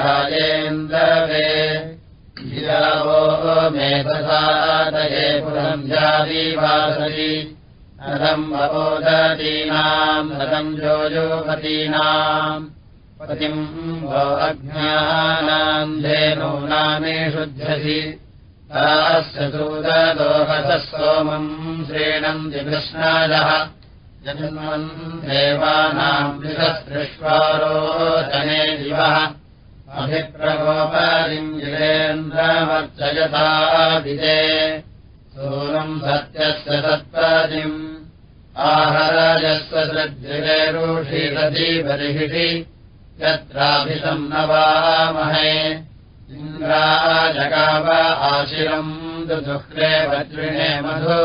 राजेन्द्रवे गिरावो मेधसादये पुरम् जादीवासति अदम् वोदतीनाम् रथम् जोजोपतीनाम् पतिम् धेनूनामेषुध्यसि तास्य सूददोहसः सोमम् श्रीणन्ति कृष्णाजः जन्मन् देवानाम् विषसृष्वारोचने दिवः अभिप्रकोपरिञ्जिरेन्द्रमर्चयताभिजे सोनम् सत्यस्य सत्पदिम् आहराजस्व सृज्जिरेरुषीरधीबर्हिषि यत्राभितम् न वामहे। इन्द्राजगाव आशिरम् दुदुःखे वज्रिणे मधु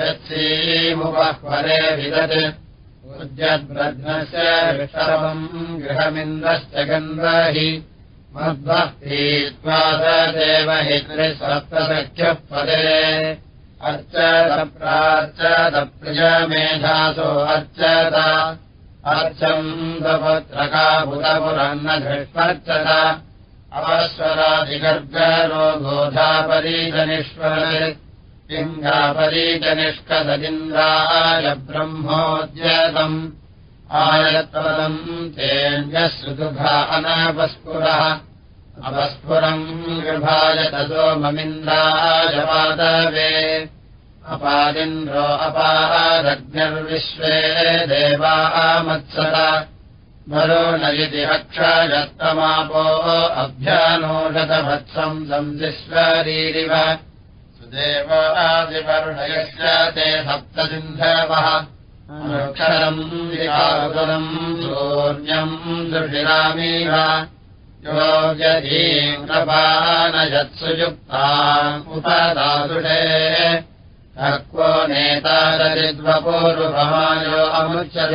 यत्सीमुपह्वरे विदत्। उद्यद्ब्रध्नस्य विषरवम् गृहमिन्द्रश्च गन्धहि। मद्भक्तीत्वा स देव हि त्रिसप्तसख्यः पदे अर्चतप्रार्चतप्रियमेधासो अर्चत अर्चम् दपत्रकाबुधपुरन्न धृष्वर्चत लिङ्गापरीजनिष्कदलिन्द्राय ब्रह्मोद्यतम् सुदुघा अनपस्फुरः अपस्फुरम् गृभायतसो ममिन्द्राय पादवे। अपादिन्द्रो अपादग्निर्विश्वे देवामत्सर मरो न इति हक्षयत्तमापो अभ्यानोषतभत्सम् संजिश्वरीरिव ते सप्तसिन्धवः। क्षरम् विकारुतरम् शून्यम् दृशिरामीव योग्यधीन्द्रपानयत्सुयुक्ता उपदासुषे क्वो नेतारदिद्वपूर्वमायो अमुच्यत।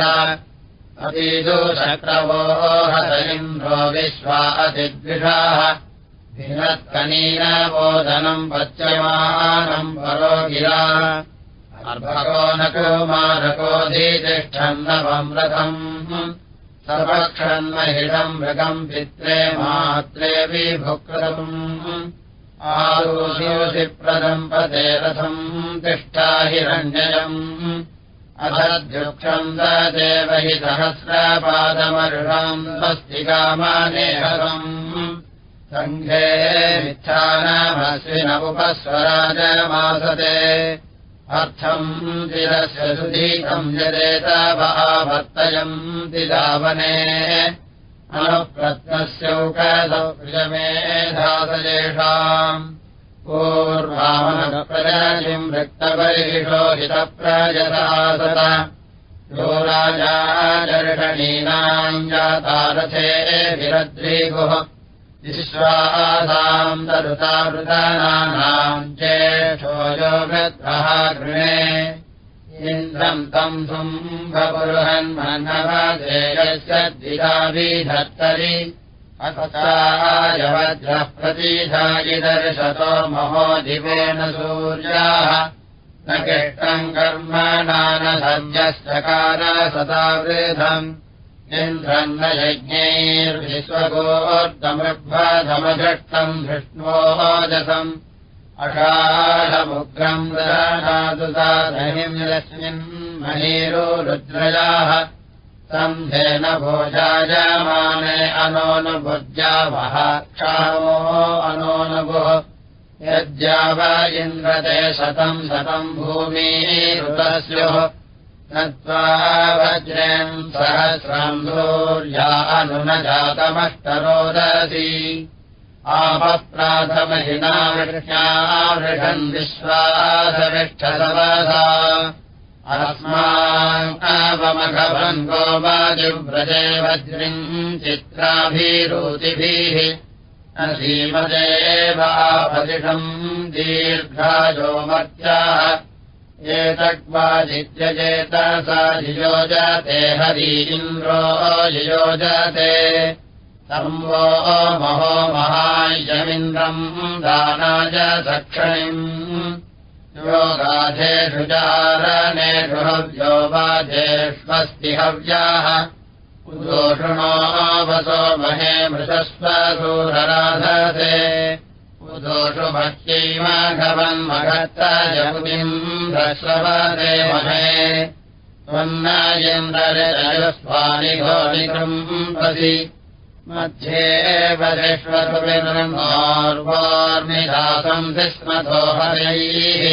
अतीदुशक्रवो हत इन्द्रो विश्वा अतिद्विषाः विनत्कनीनबोधनम् पच्यमानम् परो गिरा अर्भको न कुमारकोऽधितिष्ठन्नवम् रथम् सपक्षन्महिषम् मृगम् पित्रे मात्रे विभुकृतम्। आरोषिप्रदम् पते रथम् तिष्ठा हिरण्ययम् अधद्युक्षम् देव हि सहस्रपादमर्षम् स्वस्तिकामानेहरम् सङ्घे मिथ्यानामस्विन उपस्वराजमासते अर्थम् तिरस्य सुधीतम् यदेतावत्तयम् दिदावने अनुप्रत्नस्यौकदौषमेधासयेषाम् पूर्वामनप्रजातिम् रक्तपरिषोहितप्रजसासत यो राजादर्शनीनाम् जातारथेभिरद्रीगुः विश्वासाम् तरुतावृतानाम् चेषो योगत्रः गृणे इन्द्रम् तम् शुम्भपुरुहन्मन्नवदेयस्य द्विधाभिधत्तरि अततायवज्रः प्रतीधायिदर्शतो महो दिवेन सूर्याः। न केष्टम् कर्मणानसंयश्चकार सदावृधम् इन्द्रम् न यज्ञैर्विश्वगोर्धमृग्भधमघष्टम् धृष्णोजसम् अषाढमुग्रम् ददातुतादहिम् यस्मिन् महीरो रुद्रजाः सम्भेन भोजायमाने अनोऽनुभुज्यावः क्षामो अनोऽनुभुः यज्जाव इन्द्रते शतम् शतम् भूमिरुतस्योः नत्वा वज्रेम् सहस्रम् जातमष्टरोदसी आपप्राथमहिना वृष्ण्या वृषन् विश्वासविष्ठसवसा। अस्माकवमघवन् गोपादिव्रजे वज्रिम् चित्राभिरूतिभिः असीमदेवापदिषम् दीर्घायो मर्त्याः एतग्वादित्यजेतसा जियोजते हरि इन्द्रो जियोजते सर्वो महो महायमिन्द्रम् दानाय सक्षणिम्। योगाधेषु चारणेषु हव्यो बाधेष्वस्ति हव्याः। उदोषुणोऽवसो महे मृतस्वसूरराधसे उदोषु भक्त्यैमाघवन्मगत्ता जगुतिम् ह्रस्वदे महे। त्वन्न इन्द्रजयस्वानि घोनिकृम्पसि मध्ये वरेष्वतुर्वार्मिदासम् स्मतो हरैः।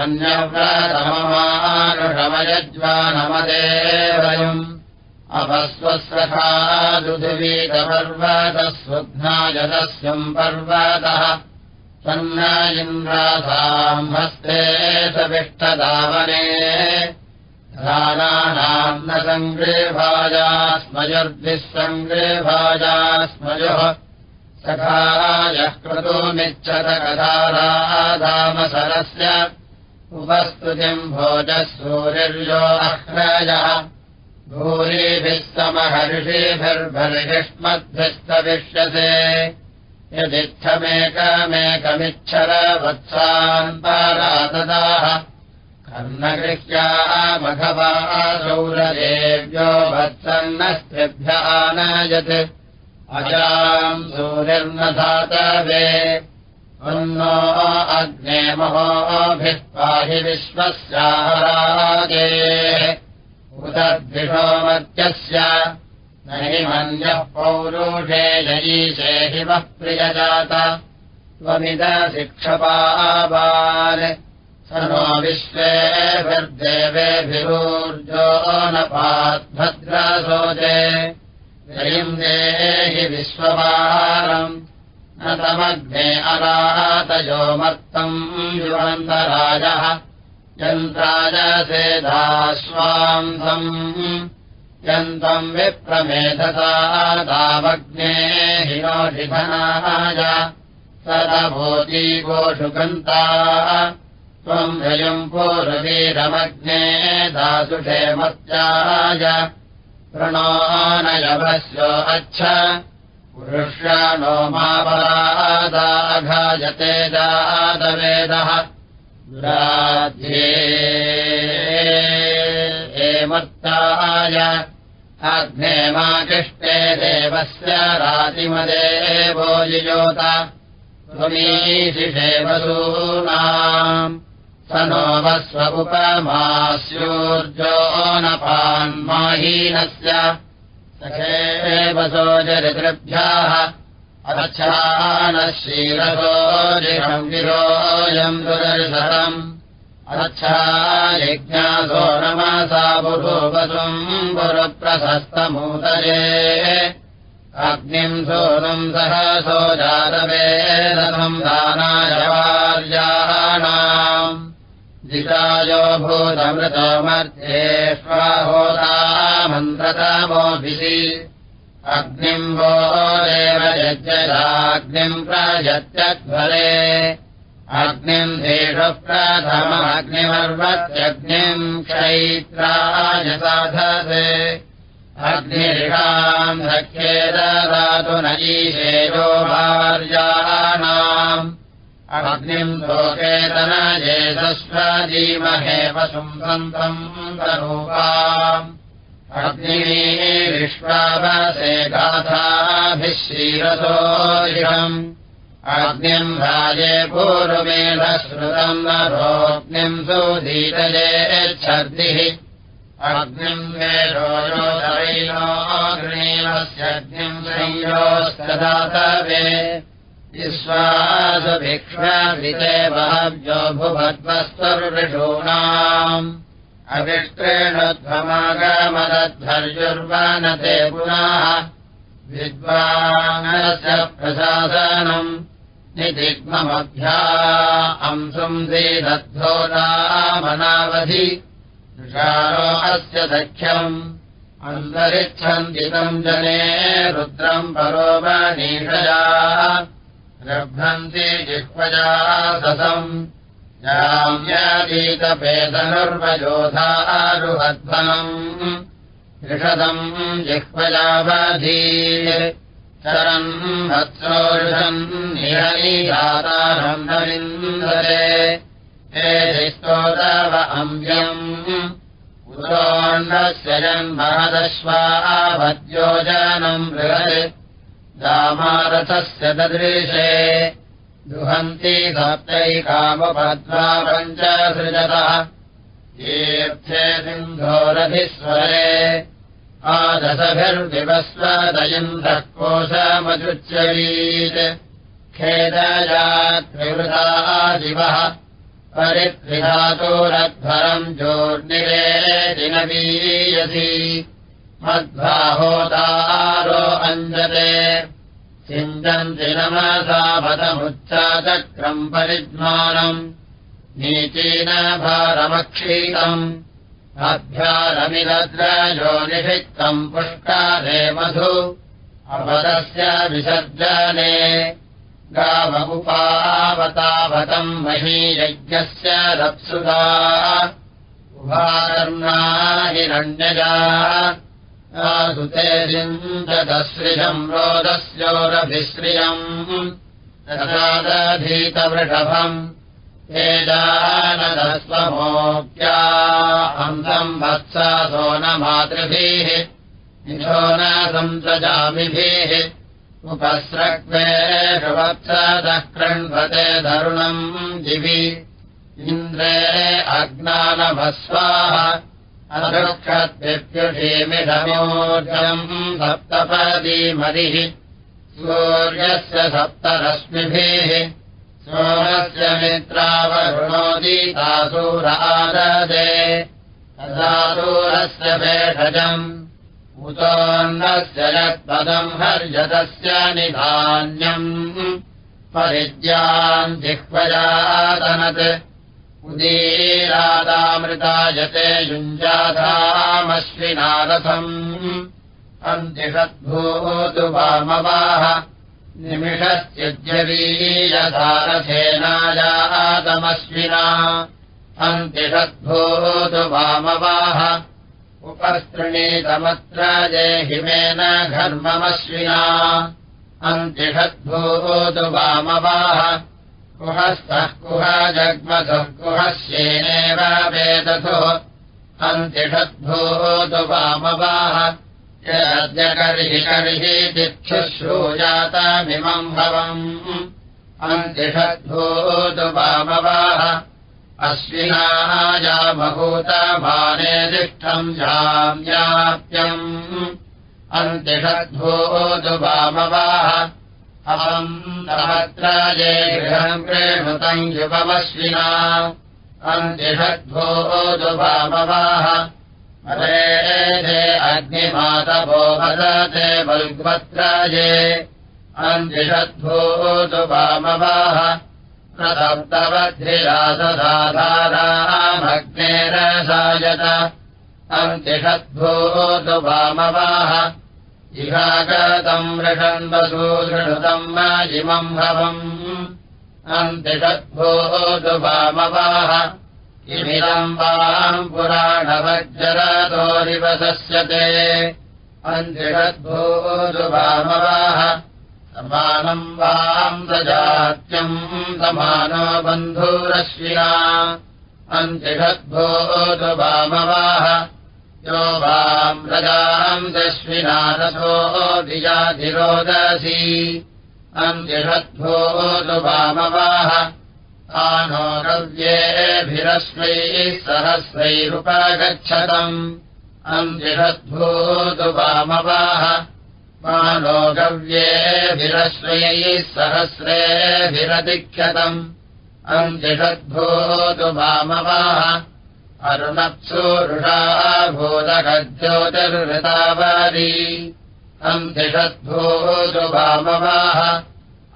अन्यव्रतममानुषमयज्वानमदेवयम् अपस्वस्रथा दुधुवीतपर्वतस्वघ्नायदस्यम् पर्वतः सन्न इन्द्रासाम् हस्ते सविष्टदावने। धानानाम् न सङ्गृभाजा स्मजुः सखायः क्रतुमिच्छत कथाराधामसरस्य। उपस्तुतिम् भोजः सूर्यो अह्रजः समहर्षिभिर्भर्हिष्मद्भिस्तविष्यसे यदित्थमेकमेकमिच्छर वत्सान्तारातदाः कर्णगृह्याः मघवा सौरदेव्यो वत्सन्नस्त्रिभ्य आनयत्। अजाम् सूर्यर्नधातवे। अन्नो अग्ने महोभिः पाहि विश्वस्याराजे उदद्विषोमत्यस्य। न हि मन्यः पौरुषे जयीशे हिमः प्रियजात। त्वमिदशिक्षपाबान् स नो विश्वेभिर्देवेभिरूर्जो न पाद्भद्रसोजे। जयिम् देहि विश्वपारम् न तमग्ने अरातयो मत्तम् युवन्तराजः यन्त्राजसेधाश्वान्तम् यन्तम् विप्रमेधसा तावग्ने हिनोषिधनाय। सदभूती गोषुगन्ता त्वम् हयम् पूर्वीरमग्ने दासुषे मत्याय। प्रणोनयवस्यो अच्छ। पुरुष्या नो मापरादाघायते जातवेदः मत्ताय अग्ने माकिष्टे देवस्य रातिमदेवो जिजोत त्वमीशिषे वसूनाम् स नो वस्व सखेवसोजरितृभ्याः अच्छानः शीरसोजिषम् विरोयम् दुदर्शनम् अच्छा यज्ञासो नमसा बुभूवसुम् पुरप्रशस्तमूतये अग्निम् सोनुम् सहसो जातवेदनम् दानायवार्याणाम्। जितायो भूतमृतो मध्येष्वाहोता मन्त्रतामोभिः अग्निम् वो देव यज्ञराग्निम् प्रयत्यध्वरे अग्निम् देषः प्रथममग्निमर्वत्यग्निम् क्षैत्रायसाधसे अग्निरिषाम् सख्येददातु न ईशेयो भार्याणाम्। अग्निम् लोकेतनजेतस्वजीमहे वसुम् सन्तम् तरूपाम् अग्निमी विश्वावसे गाथाभिः क्षीरसोरिषम् अग्निम् राजे पूर्वमेधश्रुतम् नरोग्निम् सुधीतयेच्छर्दिः अग्निम् वेदोयोधैनोऽग्नीमस्यग्निम् संयोस्तदातवे। विश्वासभिक्ष्मृते बहव्यो भुभद्वस्तुर्विषूणाम् अविष्टेण ध्वमागमदध्वर्युर्वनते पुनः विद्वानस्य प्रशासनम् निदिग्ममभ्या अंसुम् दीदद्धोदामनावधि ऋषारो अस्य सख्यम् अन्तरिच्छन्दितम् जने रुद्रम् परोपनीषया रभ्रन्ति जिह्वजा ससम् याम्यादीतपेदनुर्वयोधारुहध्वनम् ऋषदम् जिह्वजावधी। चरन् वत्सोषन् निरनीदातारम् नविन्दरे हे स्तोतव अम्ब्यम्। उत पुरोण्डस्य जन्महदश्वाभद्योजनम् बृहत् दामारथस्य ददृशे दुहन्ति सप्तैकामपद्मा पञ्चसृजतः तीर्थे सिन्धोरधिस्वरे आदशभिर्विवस्वदयन्द्रः कोशमजुच्यवीत् खेदयात्रिवृता दिवः परित्रिधातोरध्वरम् जोर्निरे दिनवीयसि मद्भाहोदारो अञ्जते सिञ्चन्ति नमसा पदमुच्चाचक्रम् परिज्ञानम् नीचीन भारमक्षीतम् अभ्यारमिलद्रयो निषिक्तम् पुष्कारे मधु अपदस्य विसर्जने गावमुपावतावतम् महीयज्ञस्य उभाकर्णा हिरण्यजा सुते जिन्ददश्रियम् रोदस्योरभिश्रियम् दधीतवृषभम् वेदानदस्वमोक्या हंसम् वत्सा सोनमातृभिः निशो न संसजामिभिः उपस्रग्वेषुवत्सदः कृण्वते धरुणम् दिवि इन्द्रे अज्ञानभस्वाः अदृक्षद्विप्युषीमिषमोर्जम् सप्तपदीमरिः सूर्यस्य सप्तरश्मिभिः सोमस्य मित्रावरुणोदीतासूराददे तदासूरस्य भेषजम् उतोऽन्नस्य यत्पदम् हर्यतस्य निधान्यम्। परिज्याम् जिह्वजातनत् उदीरादामृतायते युञ्जाधामश्विनारथम्। वामवाः निमिषश्चिद्यवीयधारथेनायातमश्विना अन्तिषद्भूतु वामवाः उपस्तृणीतमत्र जेहिमेन घर्ममश्विना। अन्तिषद्भूतु वामवाः कुहस्तः कुह जग्मधुः कुहस्येनेव वेदथुः अन्तिषद्भूतु वामवाः यद्यकर्हि कर्हि तिक्षुश्रूजातमिमम् भवम्। अन्तिषद्भूतु वामवाः अश्विनाजामभूतमाने तिष्ठम् जाम्याप्यम्। अन्तिषद्भूतु वामवाः ये गृहम् प्रेणुतम् युवमश्विना अन्तिषद्भूतु वामवाः अरे अग्निमातभो वदते वल्वत्राये अन्तिषद्भूतु वामवाः प्रसप्तवद्धिरासधाधारामग्नेरसायत अन्तिषद्भूतु वामवाः इहागतम् वृषन्वसूदृणुतम् इमम् इमिदम् वाम् पुराणवज्जरतोरिवसस्यते अन्तिषद्भूतु वामवाः समानम् वाम् प्रजात्यम् समानो बन्धुरश्विना। अन्तिषद्भूतु वामवाः यो वाम् प्रजाम् दश्विना रथो धियाधिरोदसी अन्तिषद्भूतु वामवाः। आनो गव्येभिरश्वैः सहस्रैरुपगच्छतम्। अन्तिषद्भूतु वामवाः। मानो गव्येभिरश्वयैः सहस्रेभिरतिख्यतम्। अन्तिषद्भूतु वामवाः अरुणप्सूरुषा भूतगज्योतिर्वृतावारी अन्तिषद्भूतु वामवाः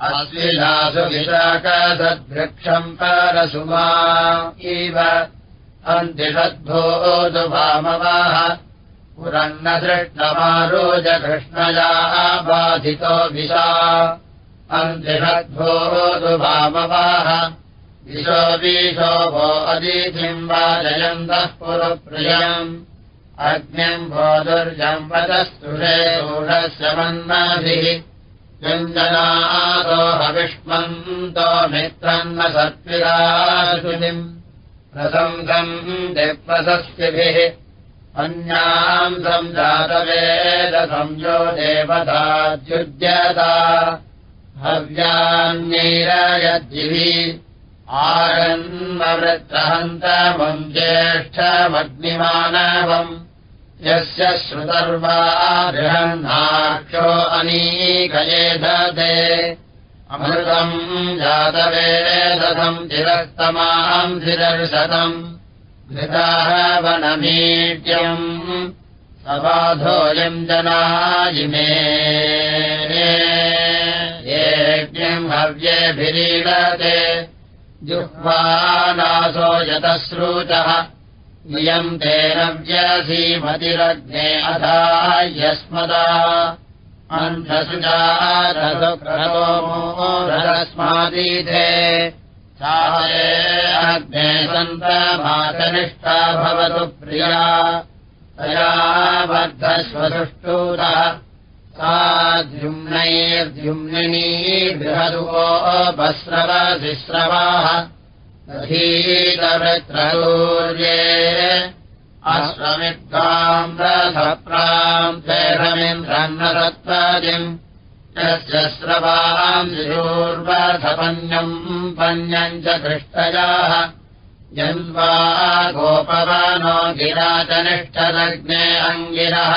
अश्विनासु विशाखसद्वृक्षम् परसुमा इव। वामवाः पुरन्नदृष्टमारोजकृष्णया बाधितो विशा। अन्तिषद्भूतु अदिथिम् वाजयन्तः पुरप्रियम्। अग्निम् भोदुर्जम् वदस्तुषे ऊढस्य मन्नाभिः। व्यञ्जनादो हविष्मन्तो मित्रम् न सत्विराशुनिम् प्रसंसम् दिप्रशस्तिभिः अन्याम् सञ्जातवेदसंयो देवताद्युज्यता। हव्यान्यैरयद्भिः आरन्मवृत्रहन्तमम् ज्येष्ठमग्निमानवम्। यस्य श्रुतर्वा बृहन्नाक्षो अनीकये दते अमृतम् जातवेदसम् चिरस्तमाम् धिरर्शतम् घृताः वनमीट्यम्। सबाधोऽयम् जनायिमे येज्ञम् हव्येभिरीडते जुह्वानासो यतश्रूचः इयम् तेन व्यसीमतिरग्ने अधा यस्मदा अन्धसुजारसुक्रतोमोरस्मादीथे अग्ने सन्तमातनिष्ठा भवतु प्रिया। तया बद्धस्वसुष्टूरः दधीतवृत्रसूर्ये अश्वमिद्गाम् रथप्राम् चेहमिन्द्रन्नसत्त्वादिम् यस्य स्रवाम् शिशूर्वथपन्यम् पन्यम् च दृष्टयाः यन्वा गोपवनो गिराचनिष्ठदग्ने अङ्गिरः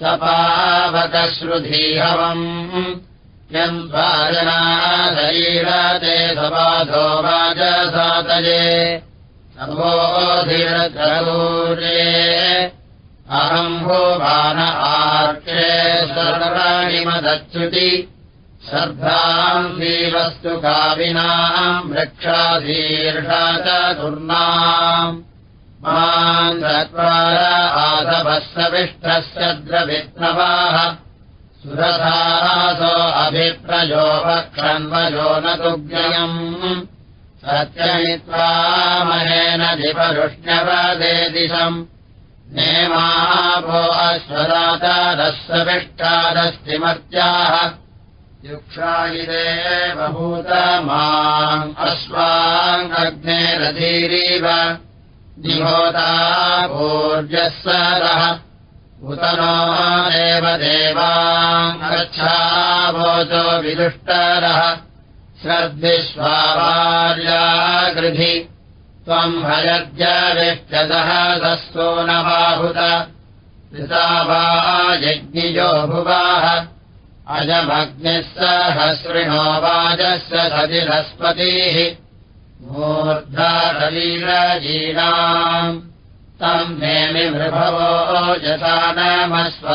सपावकश्रुधीहवम् यन्वाजनाशरीरते सबाधो वाजसातये सभोधिरसूर्ये अहम् भोवान आर्के सर्वाणिमदच्युति श्रद्धाम् श्रीवस्तु काविनाम् वृक्षाशीर्षा च दुर्नाम् माम् आसभस्रविष्टस्य द्रवित्नवाः सुरथासो अभिप्रजो वक्षन्वजो न तुग्ययम् सत्यमित्वा महेन दिपरुष्ण्यवदे दिशम् नेमाभो अश्वदातादस्रविष्टादस्तिमत्याः युक्षायिरे बभूतमाम् अश्वाङ्गग्नेरधीरीव निहोता भोर्यः सरः उत नो एव देवाङ्गच्छाभोजो विदुष्टरः। श्रद्विश्वार्यागृधि त्वम् सस्तो न बाहुत पिता वा यज्ञिजो भुवाः। अजमग्निः वाजस्य सतिरस्पतिः मूर्धाशलीलजीनाम् तम् नेमि मृभवो जसानमस्वसहूतिभिः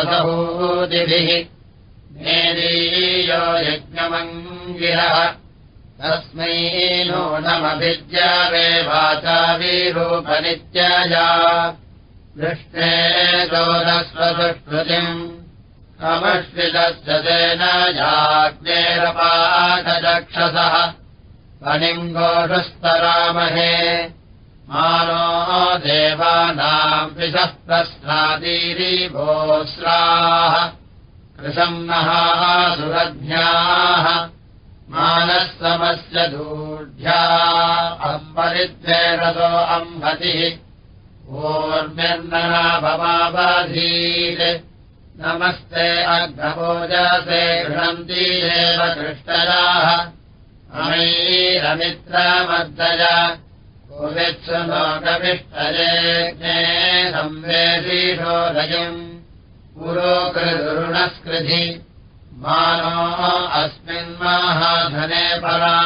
नेदीयो यज्ञमङ्गिरः। तस्मै वीरूपनित्यया कृष्णे दोदस्वसुष्कृतिम् कमश्वितस्य तेन याज्ञेरपाकचक्षसः पनिम् गोषस्तरामहे मानो देवानाम् विषः प्रस्नादीरीभोस्राः कृशम् नः सुरज्ञाः मानः समस्य दूढ्या अम्बरिद्वेरसो अम्भतिः। ऊर्मिर्नना भवावधीत् नमस्ते अग्रभोजसे गृह्णन्ति एव कृष्टयाः अमैरमित्रमर्दय कोवित्सु लोकविष्टये संवेदीषोदयम् पुरोकृदुरुणस्कृधि मानो अस्मिन्माहाधने परा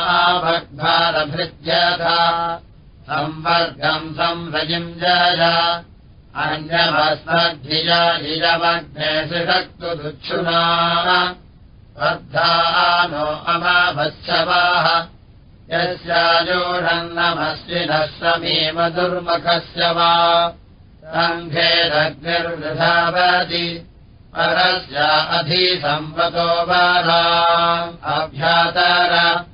संवर्गम् संरजिम् जय अन्यभस्मद्धिया इजमग्ने सुषक्तु दुच्छुना वर्धा नो यस्याजोढन्नमस्विनः समीव दुर्मुखस्य वा। सङ्घेदग्निर्वृधावति। परस्य अधिसम्पतो बाधा। अभ्यातर।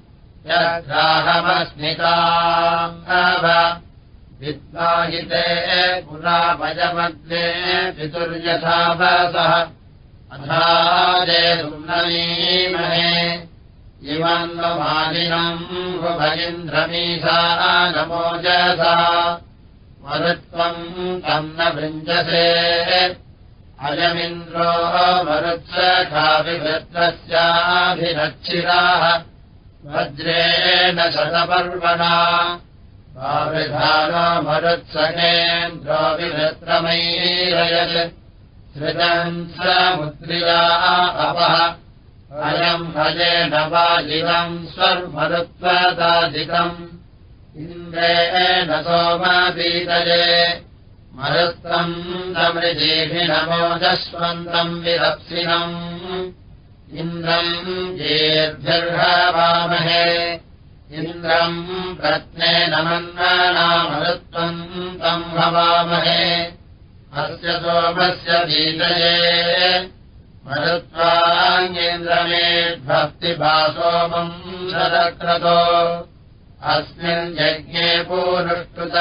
यद्राहमस्मिता। विद्वाहिते पुराभजमग्ने पितुर्यथावसः अथाजेमहे इमन्वमालिनम् भुभगिन्द्रमीसा नमोजसा मरुत्वम् तम् न वृञ्जसे अयमिन्द्रो मरुत्सखाभिवृत्रस्याभिरक्षिराः वज्रेण शतपर्वणा। विधानो मरुत्सखेन्द्रो सृजन् समुद्रिया अपः अयम् भजेन वा जिवम् स्वर्मरुत्वदाधिकम् इन्द्रेण सोमापीतये मरुत्वम् तमृजीभिनमोजस्वन्तम् विरप्सिनम्। इन्द्रम् येर्भिर्हवामहे इन्द्रम् प्रत्नेन मन्वानामरुत्वम् तम् भवामहे अस्य सोमस्य पीतये मरुत्वाङ्गेन्द्रमेभक्तिभासोमम् शतक्रतो अस्मिन् यज्ञे पूरुष्टुत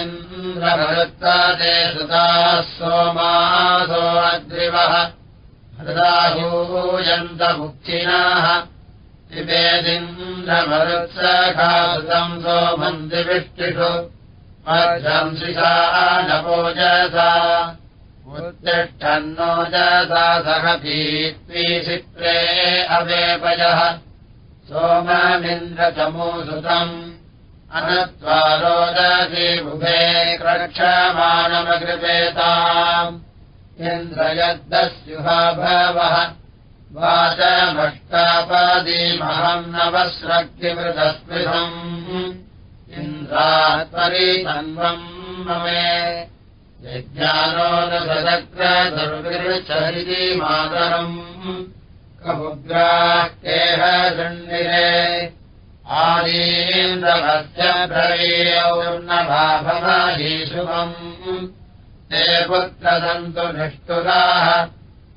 ेन्द्रभरुत्तादे सुताः सोमासो अग्रिवः। हृदाहूयन्तमुक्तिनाः नवोजसा उत्तिष्ठन्नोजसा सह भीत्वीसित्रे अवेपयः सोममिन्द्रचमूसुतम् रोदीबुभे क्रक्षमाणमकृपेताम्। इन्द्रयद्दस्युहा भवः। वाचमष्टापादीमहम् नवस्रक्तिवृतस्पृशम् इन्द्रात्परीतन्वम् ममे यज्ञानो न सदग्रदुर्विर्चरिति मातरम्। कमुग्राः केह शृण्डिरे आदीन्द्रभस्य ब्रवीयौर्णभाभमाहीशुभम् ते पुत्रसन्तु निष्ठुराः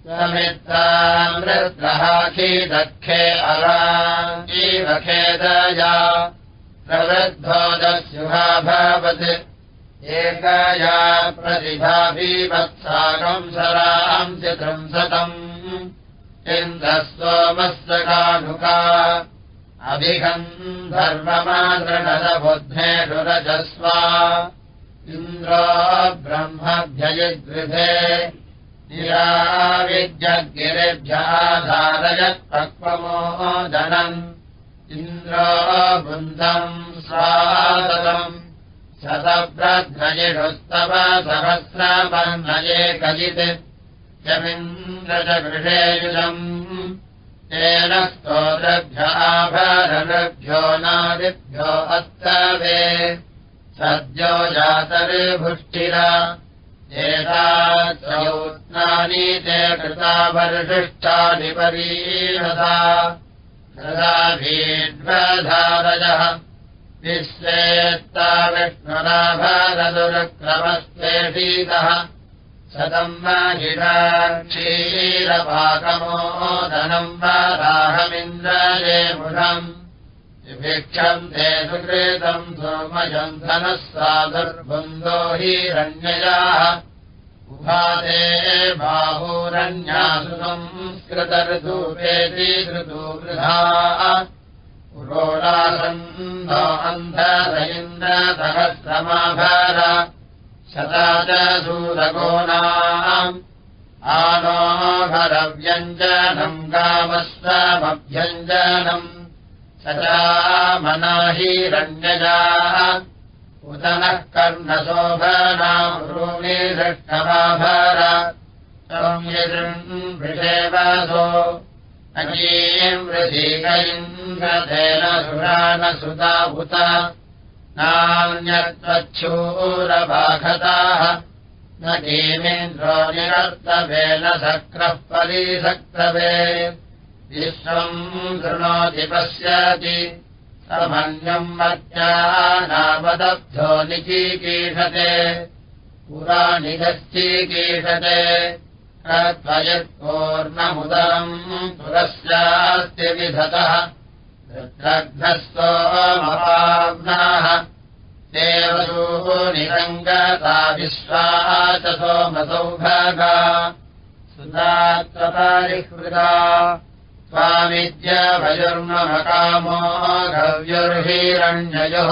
समित्रामृद्रहाखीदखे अराङ्गीवखेदया प्रवृद्धोदस्युभाभवत् एकया प्रतिभाभिवत्साकम् सराम् चित्रंसतम् इन्द्रस्तोमस्य कानुका अभिघम् धर्ममादृणदबुद्धेषु रजस्वा। इन्द्रो ब्रह्मभ्ययगृहे निराविद्यगिरिभ्याधारयत्पक्वमोदनम् इन्द्रो बुन्धम् स्वादम् शतव्रध्वजिषुस्तव सहस्रमन्नये कजित् गृहेयुजम् तेन स्तोत्रभ्याभरणभ्यो नादिभ्यो अस्तवे सद्यो जातरिभुष्टिरा एतानि ते कृतावर्षिष्ठानि परीहता कृताभीड्वधारजः विश्वेत्ता विष्णुराभरदुरक्रमस्तेषीतः शतम् क्षीरपाकमोदनम् वाराहमिन्द्रये मुषम् विभिक्षम् ते सुकृतम् सोमयम् धनः साधुर्बुन्दो हिरण्ययाः उभाते बाहूरण्यासु संस्कृतर्धूपेति धृतूवृधा पुरोडासन्दो अन्धर इन्द्रसहस्रमाभार शता च सूरगोणाम् आनोहरव्यञ्जनम् गामस्वमभ्यञ्जनम् सचामनाहिरण्यजा उत नः कर्णशोभनामृणि दृष्टमाभर संयदृन्वृषेवसो अजीम् वृधीकैन्द्रधेन सुरानसुता उत नान्यत्वच्छूरभाखताः न कीमिन्द्रो निरर्तवे न सक्रः परीसक्रवे विश्वम् शृणोति पश्यति समन्यम् मत्या निचीकीषते पुरा निगश्चीकीषते त्वयत्पूर्णमुदरम् पुरस्यास्ति विधतः। ृद्रघ्नस्तोमपाग्नाः देवसूः निरङ्गता विश्वा च स्वामिद्यभयुर्ममकामो गव्युर्हिरण्ययोः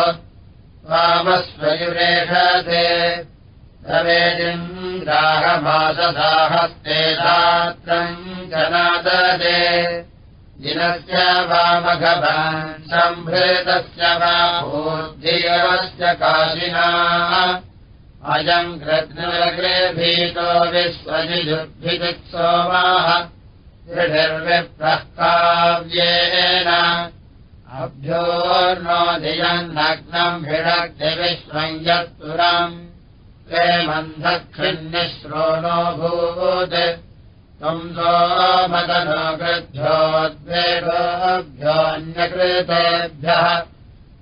त्वामस्वयुरेषते तवेदिन्द्राहमासदाहस्ते दात्रम् जनाददे दिनस्य वामघवान् सम्भृतस्य वा भूर्धियवस्य काशिना अयम् कृत्नगरे भीतो विश्वजिजुर्भिदित्सोमाः दृढिर्विप्रस्ताव्येन अभ्योर्नोदियन्नग्नम् भिडग्धिविश्वम् यत्पुरम् प्रेमन्धक्षिन्निःश्रोणो भूत् त्वम् सोमदनो कृभ्योद्वेगोभ्योऽन्यकृतेभ्यः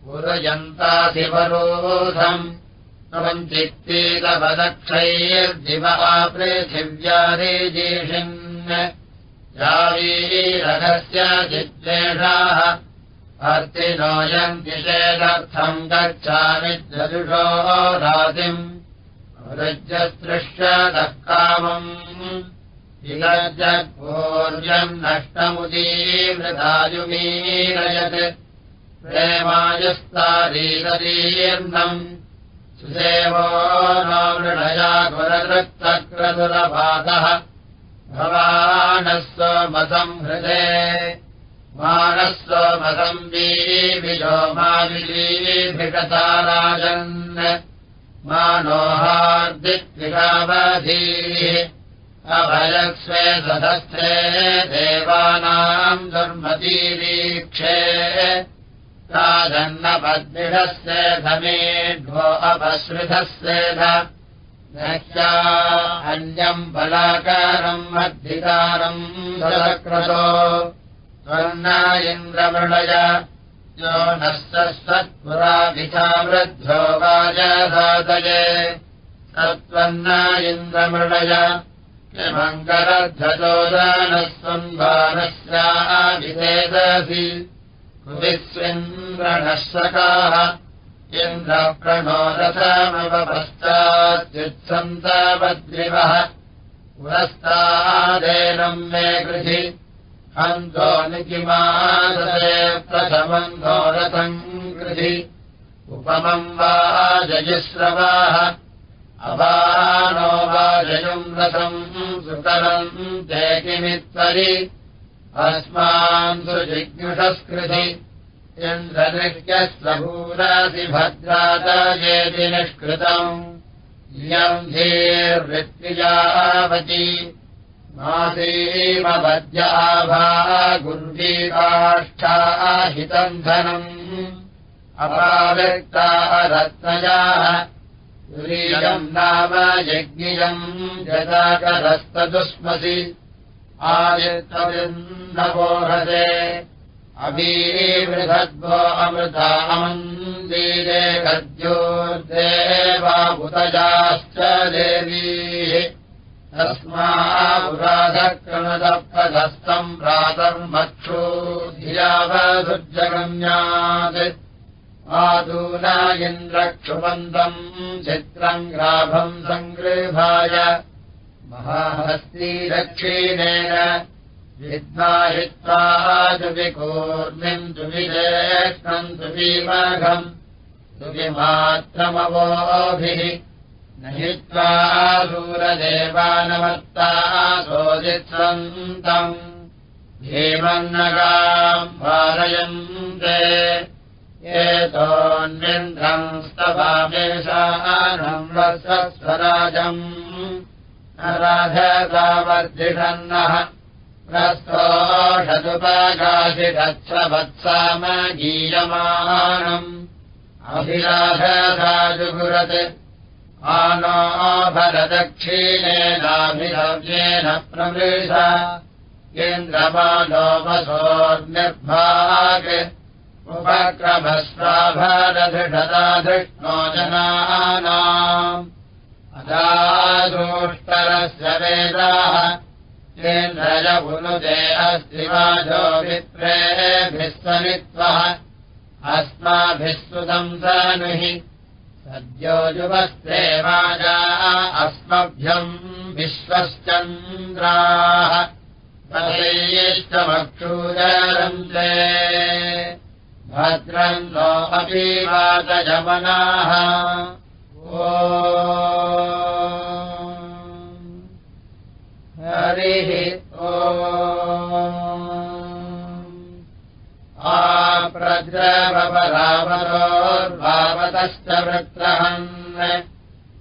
पुरयन्ताधिवरोधम् त्वम् चित्तीतपदक्षैर्दिवा यावीरथस्य चित्तेषाः अर्तिनोऽयम् किषेदर्थम् गच्छामि ददुषो रातिम् रज्जसृष्टतः कामम् विगजपूर्यम् नष्टमुदीवृतायुमीरयत् प्रेमायुस्तारीरीर्णम् सुदेवो मृणया कुरदृक्तक्रतुरपातः भवानः स्वमसंहृदे मानः स्वमसंवीविजो माविलीभिषताराजन् मानोहार्दिक्विषावधीः अभयस्वे सदस्थे देवानाम् दुर्मतीरीक्षे राजन्नपद्मिषस्य धमेढ्वो अपसृतस्येध नह्या अन्यम् बलाकारम् मद्धिकारम् सलक्रतो स्वर्ण इन्द्रमृणय। यो वृद्धो वाजसादये सत्त्वन्न इन्द्रमृणय। किमङ्गरध्वजोदानस्वन्वानस्याभिषेदसि विस्विन्द्रणशकाः इन्द्रप्रणोरथमवपश्चात्युत्सन्तवद्रिवः पुरस्तादेनम् मे कृषि हन्तो निकिमादे प्रथमन्तो रथम् कृषि उपमम् वा जयुश्रवाः अवानो वा जयुम् रथम् सुतरम् ते किमित्तरि। अस्मान् सुजिज्ञुषस्कृति इन्द्रनित्यस्वभूरासि भद्रातयेति निष्कृतम्। इयम् धीर्वृत्तिजावती मासीमवद्याभा गुर्वीकाष्ठाहितम् धनम्। अपाव्यक्ता रत्नयाः तुरीयम् नाम यज्ञियम् यदाकरस्तदुष्मसि आयत्तविन्दवोहसे अवीवृधद्वो अमृतामन्दीरे गद्योर्देवाभुतजाश्च देवीः तस्मापुराधक्रमदप्रधस्तम् प्रातर्मक्षो धियावधुर्जगम्यात् आदून इन्द्रक्षुबन्तम् चित्रम् ग्राभम् सङ्गृभाय महाहस्तीदक्षिणेन विद्वाहित्वा दुविकूर्मिम् दुविजेष्णम् दुविमघम् दुविमात्रमवोभिः। न हित्वा सूरदेवानमत्ता सोदित्सन्तम् भीमन्नगाम् भारयन्ते एतोऽन्यन्द्रम् स्तवामेषानम् वत्सस्वराजम्। राधतावर्धिषन्नः प्रस्तोषदुपकाशिरत्सवत्सामगीयमानम् अभिराधताजुगुरत् आनो भरदक्षिणेनाभिरव्येन प्रमृष। जनानाम्। अदादोष्टरस्य वेदाः केन्द्रजपुनुदे अस्ति वाजो समित्वः अस्माभिः सुतम् सनुहि सद्यो युवस्ते वाजा अस्मभ्यम् विश्वश्चन्द्राः तदैष्टमक्षूदरन्ते भद्रम् नो अपि वातयमनाः ओ हरिः ओ आप्रद्रवरावरोर्भावतश्च वृत्रहन्।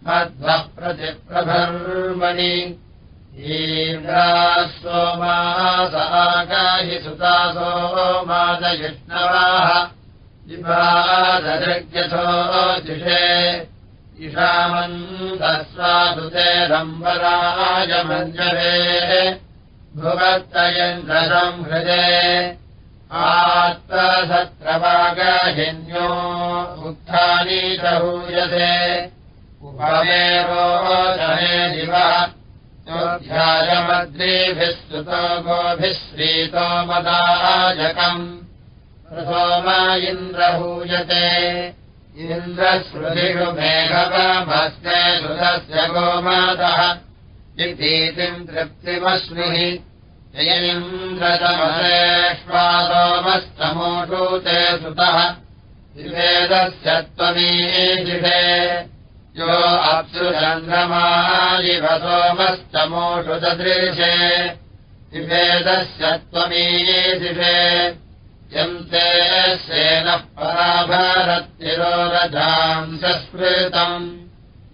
मध्वः प्रतिप्रभर्मणि सोमासाकाहि सुतासो मादयिष्णवाः विभादृग्यथो जिषे इषामन्दस्वादुते रम्बराजमञ्जरे भुवत्तयन्द्रसम् हृदे आत्मसत्रवागहिन्यो उत्थानी हूयसे। उपमेवो जने दिवः। ध्यायमद्रीभिः स्तुतो गोभिः श्रीतो मदाजकम्। सोम इन्द्रहूयते इन्द्रश्रुतिषु मेघवमस्मे सुतस्य गोमादः इतीतिम् तृप्तिमश्नुहि। जयमिन्द्रतमसेष्वासोमस्तमोषु ते सुतः विवेदस्य त्वमीजिषे यो अप्सुचन्द्रमालिव सोमस्तमोषु ददृशे विभेदस्य त्वमीदिषे यन्ते सेनः पराभरतिरोरजांसस्मृतम्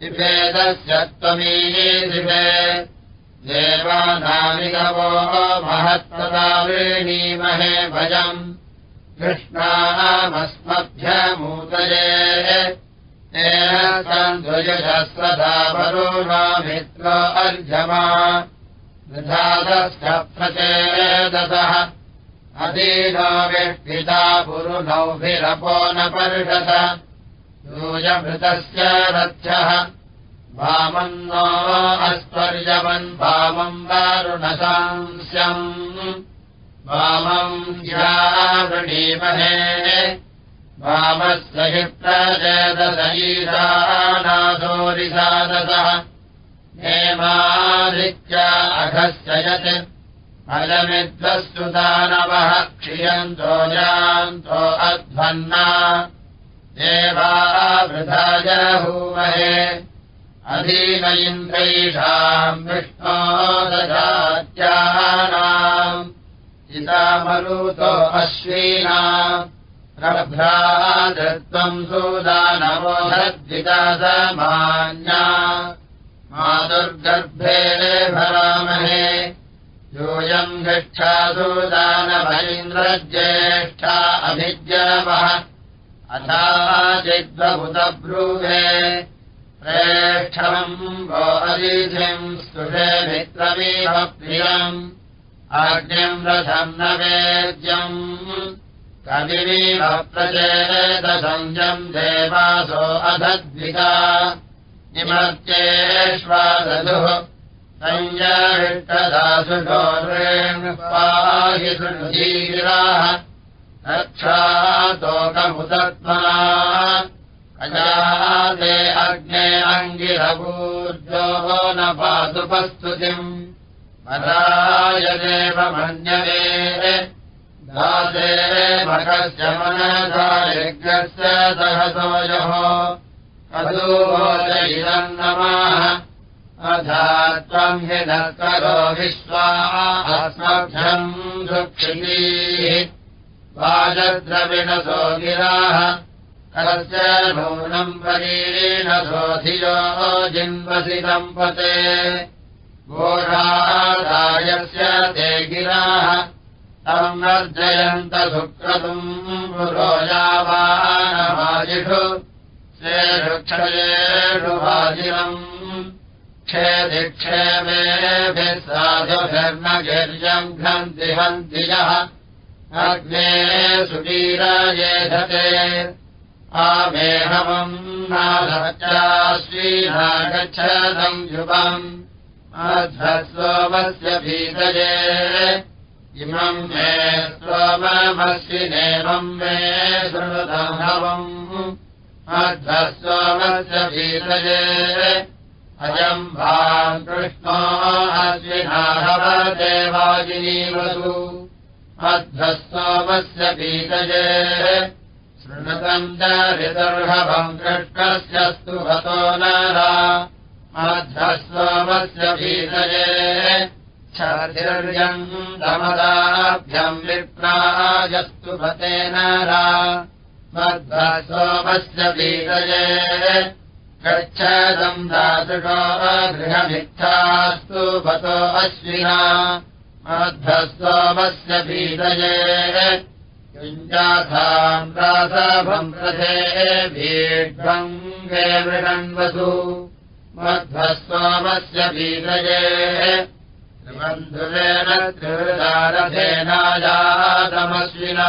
विभेदस्य त्वमीदिषे देवानामिगवो महत्तदावृणीमहे भजम्। कृष्णामस्मभ्यमूतये। ध्वजशस्रधावरो मित्रो अर्जमा। दधादश्च प्रचेदतः अधीनो व्यक्तिता पुरुनौभिरपो न पर्षत यूयभृतस्य रथ्यः। वामम् नो अस्पर्यवन् वामम् वारुणसांस्यम् वामम् यावृणीमहे वामस्य हि प्रचेदशयीरानाथोरिसादसः। हेमादित्या अघस्य यत् दानवः क्षियन्तो यान्तो अध्वन्ना। देवावृथाय हूमहे अधीन इन्द्रैषाम् विष्णो ददात्यानाम्। इदामरुतो अश्वीना। प्रभ्रादत्वम् सुदानवोहद्विदासमान्या मातुर्गर्भे भरामहे योऽयम् गच्छासुदानभैन्द्रज्येष्ठा अभिज्ञवः अथाचिद्वभुतब्रूहे प्रेष्ठम् वो अतिथिम् स्तुषे मित्रमेव प्रियम्। आज्ञम् रथम् न वेद्यम्। कविमीव प्रचेदसञ्जम् देवासो अधद्विता निमर्त्येष्वादधुः सञ्जविष्टदासुषोरेणुपाहि सुधीराः रक्षातोकमुदत्मना अजाते अग्ने अङ्गिरभूर्जो न पादुपस्तुतिम् मराय देव मन्यवे दासे मखस्य मनसा यज्ञस्य सहसोजः अदूहोदयिदम् नमः अधा त्वम् हि न करो विश्वाः अस्मभ्यम् सुक्षितीः वाजद्रविणसो गिराः कस्य नूनम् परीणसो धियो जिन्वसि दम्पते। घोषादायस्य ते गिराः तम् वर्जयन्त सुक्रतुम् पुरोजावानवाजिषु श्रेषुक्षयेषु वाजिनम् क्षेदिक्षेमेभिः साधुभिर्नगिर्यम् घन्ति हन्ति यः अग्ने सुवीरायेधते। आमेहमम् गच्छदम् युवम् अध्वस्वमस्य भीतये। इमम् मे स्वममस्विनेवम् मे शृणुतम् अध्वस्वमस्य भीतये अयम् भाम् कृष्णो अश्विनाहव देवाजिनीवसु अध्वस्तोमस्य भीतये शृणुतम् चरितर्हवम् कृष्णस्यस्तु भतो नारा मध्वस्वमस्य भीतये छर्यम् दमदाभ्यम् विप्राजस्तु भते नारा मध्वस्वमस्य भीतये गच्छदम् दातुषो गृहमित्थास्तु भतो अश्विना मध्वस्वमस्य भीतये युञ्जाथाम् रासभम् रथे भीड्भङ्गे मृगन्वसु मध्वस्वामस्य बीजये त्रिबन्धुरेण त्रिवृदारथेनायातमश्विना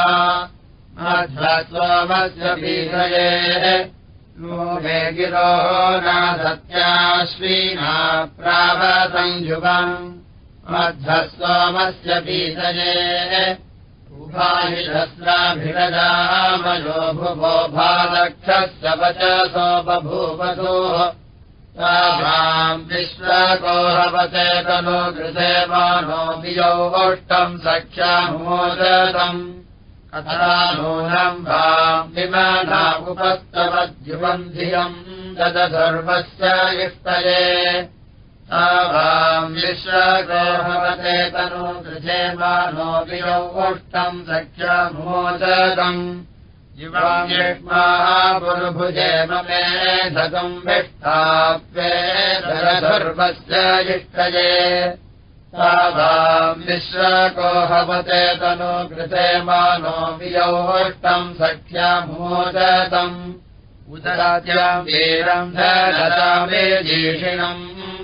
मध्वस्वामस्य बीजये मे गिरो नासत्याश्विना प्रावसंयुगम् मध्वस्वामस्य बीजये उभाहिषस्राभिरजामयो भुवो भादक्षस्य वचसो बभूवसोः ताम् विश्वकोहवते तनो घृदेवानो वियोष्टम् सख्यामोदतम् अथा नूनम् वाम् विमाना उपस्तवद्युवन्धियम् ददधर्मस्य इष्टये तावाम् विश्वकोहवते तनो गृहेवानो वियोष्टम् सख्यामोदतम् युवायुष्मापुरुभुजे ममेधकम् विष्टाप्ये धरधर्मस्य इष्टये तावाम् विश्वकोहवते तनु कृते मानो वियोष्टम् सख्यामोदतम् उदराज्याम् वीरम् धरतामेजीषिणम्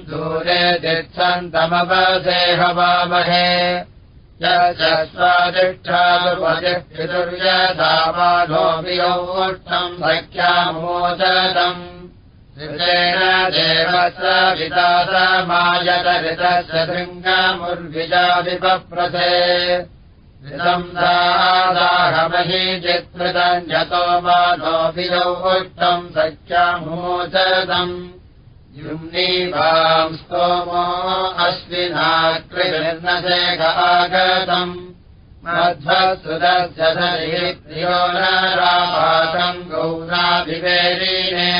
दूरे तिच्छन्तमवसेहवामहे स्वादिष्ठानुपदिष्टिदुर्यधावानो वियोष्टम् सख्यामोदतम् ऋतेन देवस्य विदासमायतऋतस्य शृङ्गमुर्विजादिपप्रथे। ऋतम् दादाहमहि चित्कृतम् यतो मानो वियोष्टम् सख्यामोदतम् युम्नीवाम् स्तोमो अश्विनाकृनिर्नशेखागतम् मध्वसुदस्य धरिः प्रियो नारापातम् गौराभिवेरीणे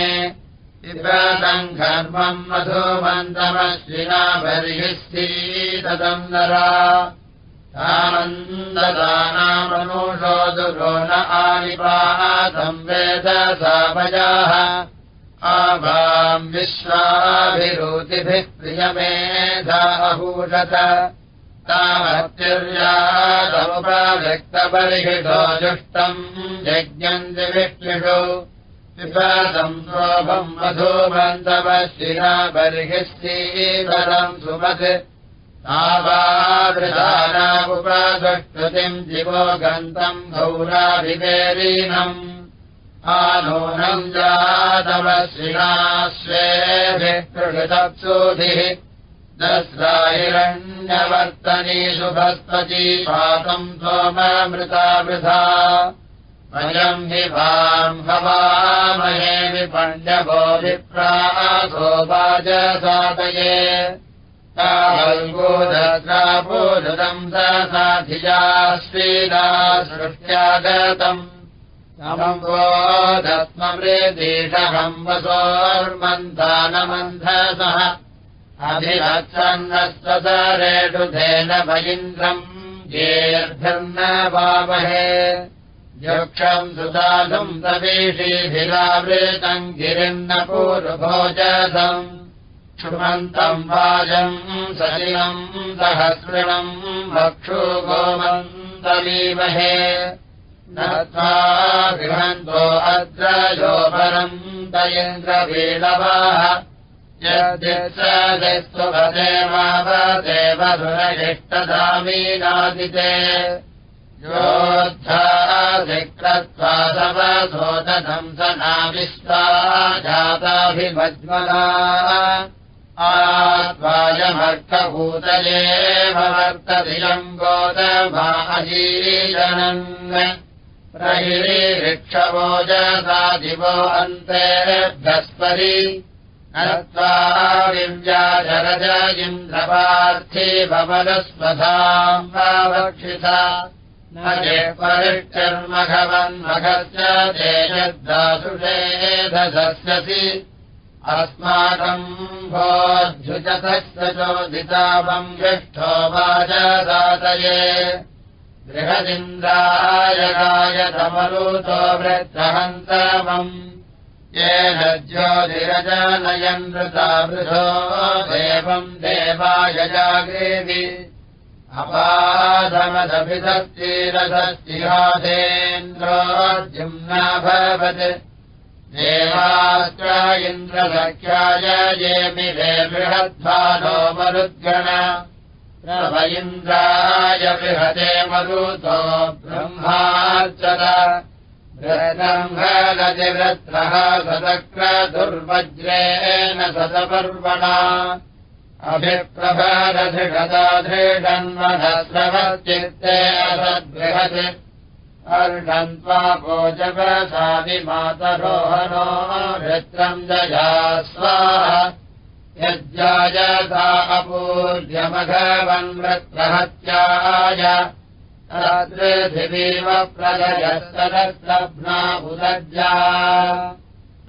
विव्रतम् घर्मम् मधुमन्तमश्विना बर्हिस्तीतम् नरा। तामन्ददानामनुषो दुरो न आनिपातम् वेद सावयाः आवाम् विश्वाभिरुचिभिः प्रियमेधाहूषत तामत्युर्यादमुपव्यक्तबर्हिषो जुष्टम् यज्ञम् दिविष्णुषु विपदम् शोभम् मधुमन्तवशिरा बर्हिश्चीवरम् सुमत् तावादृशानामुपदुष्कृतिम् दिवो गन्तम् गौराभिवेरीनम् आनूनम् जातवशिराश्वेभिः प्रकृतप्सूधिः दस्राहिरण्यवर्तनीषु भस्पती पाकम् सोममृतावृथा वयम् हि वाम् हवामहे विपण्यभो विप्रासो वाजसातये तावल्गोदत्रापूरुदम् साधिया श्रीला सृष्ट्यागतम् गोदत्ममृदीषहम् वसोर्मन्थानमन्थसः अभिरत्सन्नस्वसरेषुधेन भयिन्द्रम् येर्भिर्न वामहे यक्षम् तवीषीभिरावृतम् गिरिन्न पूर्वभोजसम् क्षुमन्तम् वाजम् सलिलम् सहस्रणम् भक्षु गोमन्तमीमहे न त्वा गृहन्तो अत्र योपरम् दयेन्द्रवीलवाः यद्यस्वदेवावदेव सुरगिष्टदामीनादिते योद्धाधिक्रत्वा सवसोदधम् स नाविश्वा जाताभिमज्मना आत्वायमर्थभूतये भवर्तधियम् गोदमाजीजनन् प्रहिरीक्षवोजसादिवो अन्तेभ्यस्परि नत्वा विव्याजरज इन्द्रपार्थी भवनस्वधाम् वावक्षिता न ये परिष्कर्मघवन्मघस्य तेजद्दासुषेधसस्यसि अस्माकम् भोऽध्युजतस्य चोदितापम् ज्येष्ठो वाजदातये बृहदिन्द्राय गायतमरुतो वृत्रहन्तमम् येन ज्योतिरजनयन् वृता वृथो देवम् देवाय जागेवि अपाधमदभिधस्तिरधस्तिहासेन्द्रोऽर्जुम्नाभवत् देवाश्च इन्द्रसख्याय येमि वे बृहद्भानो मरुद्गण। इन्द्राय बृहते मरुतो ब्रह्मार्चत। बृहदम्भलतिवृत्रः सदक्रदुर्वज्रेण सतपर्वणा अभिप्रभरधिषदा धृढन्वधस्रवश्चित्ते असद्बृहत् अर्णन्त्वा भोजवसादिमातरोहनो वृत्रम् जया स्वाहा यज्जायता अपूर्यमघवन्वृत्रहत्याय पृथिवीव प्रलयस्तदस्तभ्ना उदज्जा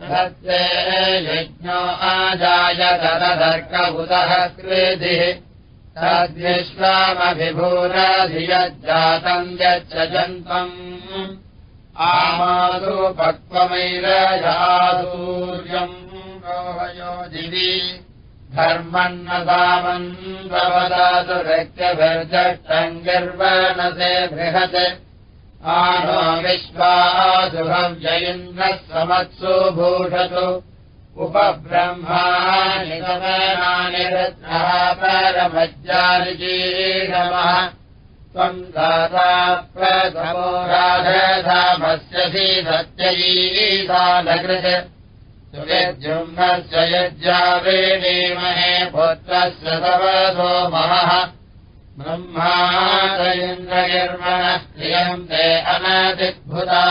यज्ञो आजायतदर्कबुधः कृधिः तद्विश्वामभिभूरधियज्जातम् यच्च जन्तम् आमासु पक्वमैरजासूर्यम् रोहयो दिवि। धर्मन्नदामन् भवदातु व्यक्त्यभिर्जष्टम् गर्वनसे बृहत् आनो विश्वासुभव्यन्द्रः समत्सु भूषतु। उपब्रह्माणि गमनानि रत्नः परमज्जालिजीषमः त्वम् दाता प्रथमो राधधामस्यसि सत्ययीसानकृत् सुयज्जुम्नस्य यज्जावेणीमहे पुत्रस्य तव महः ब्रह्मादयन्द्रयर्मणः प्रियम् ते अनदिद्भुता।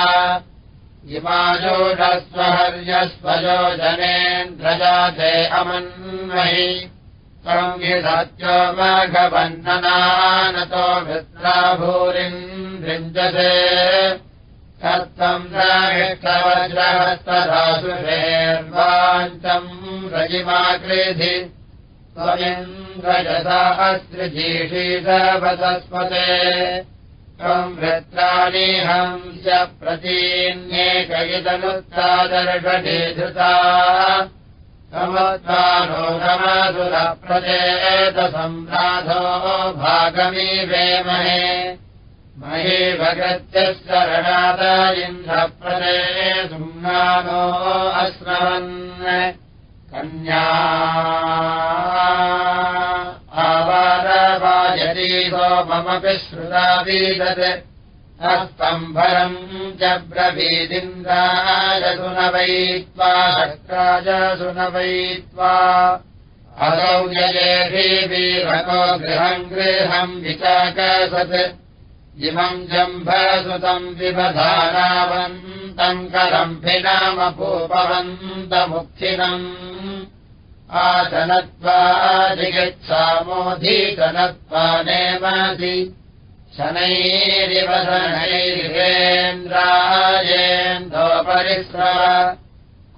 इमायोषस्वहर्यस्वयो जनेन्द्रजाते अमन्महि संहितत्यो मघवन्ननानतो मित्राभूरिम् भृञ्जसे सत्तम् राहिष्टवज्रहस्तदासुषेर्वाञ्चम् रजिमाकृधि त्वमिन्द्रजसाहस्रजीषीषवतस्पते त्वम् वृत्राणिहम् च प्रतीन्येकयितनुत्तादर्षे धृता समत्वानो नमधुरप्रचेतसम्राधो भागमीवेमहे। महे भगत्यः शरणाद इन्द्रप्रदे सुम्नानो अस्मवन् कन्या आवारवायतीहो ममपि श्रुतावीदत् हस्तम्भरम् च ब्रवीदिन्द्रायसु न वैत्वा शक्राजसु न वैत्वा असौ यजेभिवीरको गृहम् गृहम् विचाकसत् इमम् जम्भसुतम् विबधानावन्तम् करम्भिनामपूपवन्तमुखिनम् आचनत्वा जिगत्सामोऽधीतनत्वा नेमसि शनैरिवशनैर्वेन्द्रायेन्दोपरिस्रव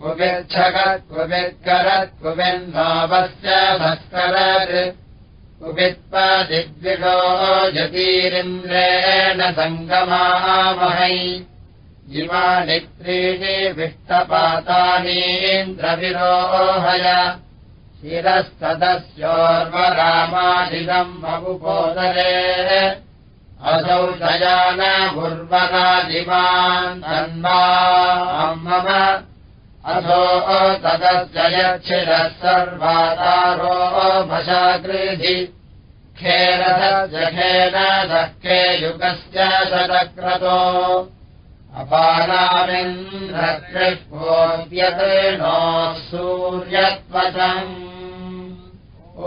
कुबिच्छगत् कुबित्करत् कुबिन्दावस्य भस्करत् कुबित्पदिग्विषो जतीरिन्द्रेण सङ्गमामहै। इमानि त्रीणि विष्टपातानीन्द्रविरोहय। शिरस्तदस्योर्वरामादिदम् ममुपोदरे असौ शयानभुर्वरादिमान् तन्मा मम अथो तदस्य यच्छिरः सर्वातारो भशाकृधि खेरथजखेन दह्के युगस्य शतक्रतो। अपानामिन्द्रकृष्पोऽप्यते नो सूर्यत्वचम् ओ